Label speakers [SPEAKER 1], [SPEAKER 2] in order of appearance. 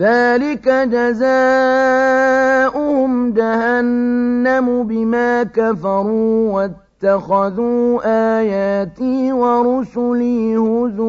[SPEAKER 1] ذلك جزاؤهم جهنم بما كفروا واتخذوا آياتي ورسلي هزواً